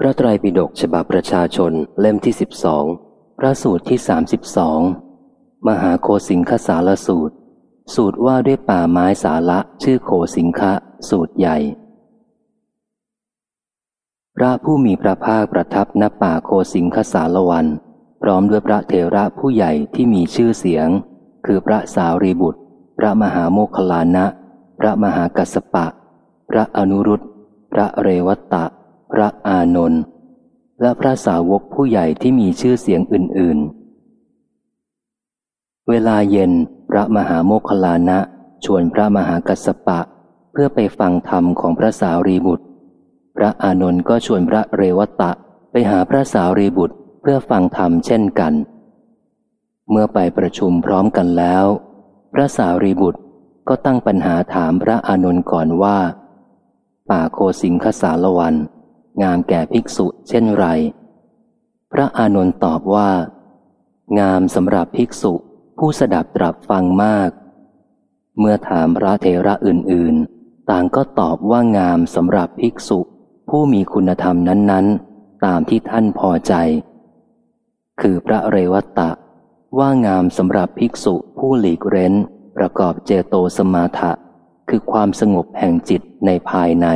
พระไตรปิฎกฉบับประชาชนเล่มที่สิบสองพระสูตรที่สามสิบสองมหาโคสิงคสารสูตร สูตรว่าด้วยป่าไม้สาระชื่อโคสิงคะสูตรใหญ่ พระผู้มีพระภาคประทับณป่าโคสิงคสารวัน พร้อมด้วยพระเทระผู้ใหญ่ที่มีชื่อเสียง คือพระสาวรีบุตร พระมหาโมคลานะ พระมหากัสปะ พระอนุรุตพระเรวัตตะ พระอานนท์และพระสาวกผู้ใหญ่ที่มีชื่อเสียงอื่น ๆ เวลาเย็นพระมหาโมคลานะชวนพระมหากัสปะ เพื่อไปฟังธรรมของพระสาวรีบุตร พระอานนท์ก็ชวนพระเรวตะไปหาพระสาวรีบุตรเพื่อฟังธรรมเช่นกัน เมื่อไปประชุมพร้อมกันแล้ว พระสาวรีบุตรก็ตั้งปัญหาถามพระอานนท์ก่อนว่า ป่าโคสิงคสารวัน งามแก่ภิกษุเช่นไร พระอานนท์ตอบว่า งามสำหรับภิกษุผู้สดับตรับฟังมาก เมื่อถามพระเทระอื่นๆ ต่างก็ตอบว่างามสำหรับภิกษุ ผู้มีคุณธรรมนั้นๆ ตามที่ท่านพอใจ คือพระเรวัตตะว่างามสำหรับภิกษุผู้หลีกเร้น ประกอบเจโตสมาถะคือความสงบแห่งจิตในภายใน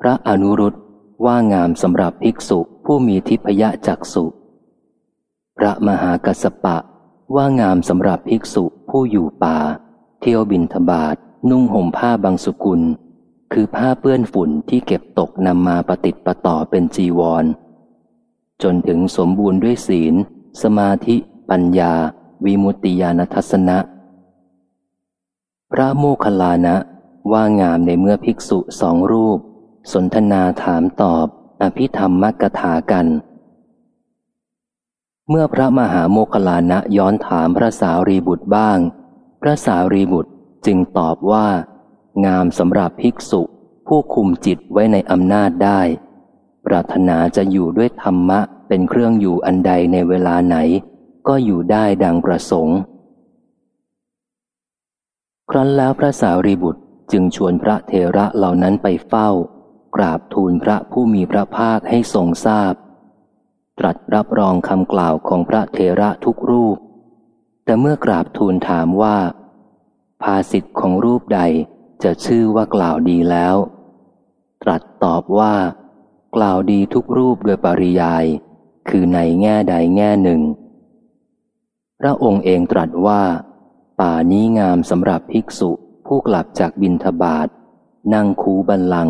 พระอนุรุตว่างามสำหรับภิกษุผู้มีทิพยจักสุพระมหากัสปะ ว่างามสำหรับภิกษุผู้อยู่ป่า เที่ยวบินทบาทนุ่งห่มผ้าบางสุกุล คือผ้าเปื้อนฝุ่นที่เก็บตกนำมาปฏิติประต่อเป็นจีวร จนถึงสมบูรณ์ด้วยศีล สมาธิ ปัญญา วิมุตติญาณทัศนะ พระโมคคัลลานะ ว่างามในเมื่อภิกษุสองรูป สนทนาถามตอบ อภิธรรมมกถากัน เมื่อพระมหาโมคลานะย้อนถามพระสาวรีบุตรบ้าง พระสาวรีบุตรจึงตอบว่า งามสำหรับภิกษุผู้คุมจิตไว้ในอำนาจได้ ปรารถนาจะอยู่ด้วยธรรมะเป็นเครื่องอยู่อันใดในเวลาไหน ก็อยู่ได้ดังประสงค์ ครั้นแล้วพระสาวรีบุตรจึงชวนพระเทระเหล่านั้นไปเฝ้า กราบทูลพระผู้มีพระภาคให้ทรงทราบ ตรัสรับรองคำกล่าวของพระเทระทุกรูป แต่เมื่อกราบทูลถามว่า ภาสิทธิ์ของรูปใดจะชื่อว่ากล่าวดีแล้ว ตรัสตอบว่า กล่าวดีทุกรูปโดยปริยาย คือในแง่ใดแง่หนึ่ง พระองค์เองตรัสว่า ป่านี้งามสำหรับภิกษุผู้กลับจากบินทบาทนั่งคูบันลัง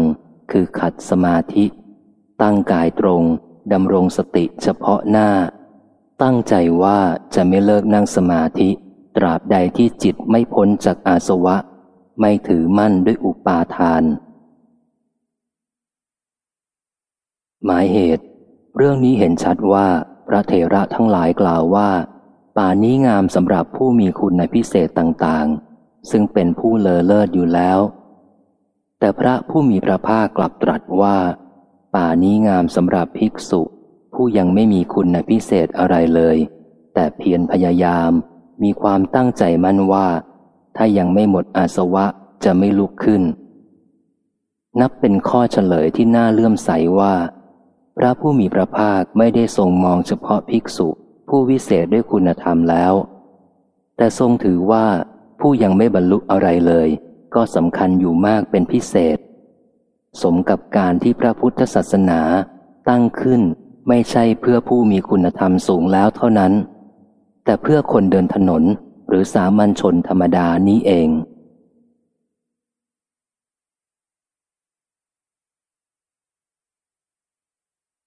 คือขัดสมาธิ ตั้งกายตรงดำรงสติเฉพาะหน้า ตั้งใจว่าจะไม่เลิกนั่งสมาธิ ตราบใดที่จิตไม่พ้นจากอาสวะ ไม่ถือมั่นด้วยอุปาทาน หมายเหตุ เรื่องนี้เห็นชัดว่าพระเถระทั้งหลายกล่าวว่า ป่านี้งามสำหรับผู้มีคุณในพิเศษต่างๆ ซึ่งเป็นผู้เลอเลิศอยู่แล้ว แต่พระผู้มีพระภาคกลับตรัสว่า ป่านี้งามสำหรับภิกษุ ผู้ยังไม่มีคุณพิเศษอะไรเลย แต่เพียรพยายามมีความตั้งใจมั่นว่า ถ้ายังไม่หมดอาสวะจะไม่ลุกขึ้น นับเป็นข้อเฉลยที่น่าเลื่อมใสว่า พระผู้มีพระภาคไม่ได้ทรงมองเฉพาะภิกษุ ผู้วิเศษด้วยคุณธรรมแล้ว แต่ทรงถือว่าผู้ยังไม่บรรลุอะไรเลย ก็สำคัญอยู่มากเป็นพิเศษ สมกับการที่พระพุทธศาสนาตั้งขึ้นไม่ใช่เพื่อผู้มีคุณธรรมสูงแล้วเท่านั้น แต่เพื่อคนเดินถนนหรือสามัญชนธรรมดานี้เอง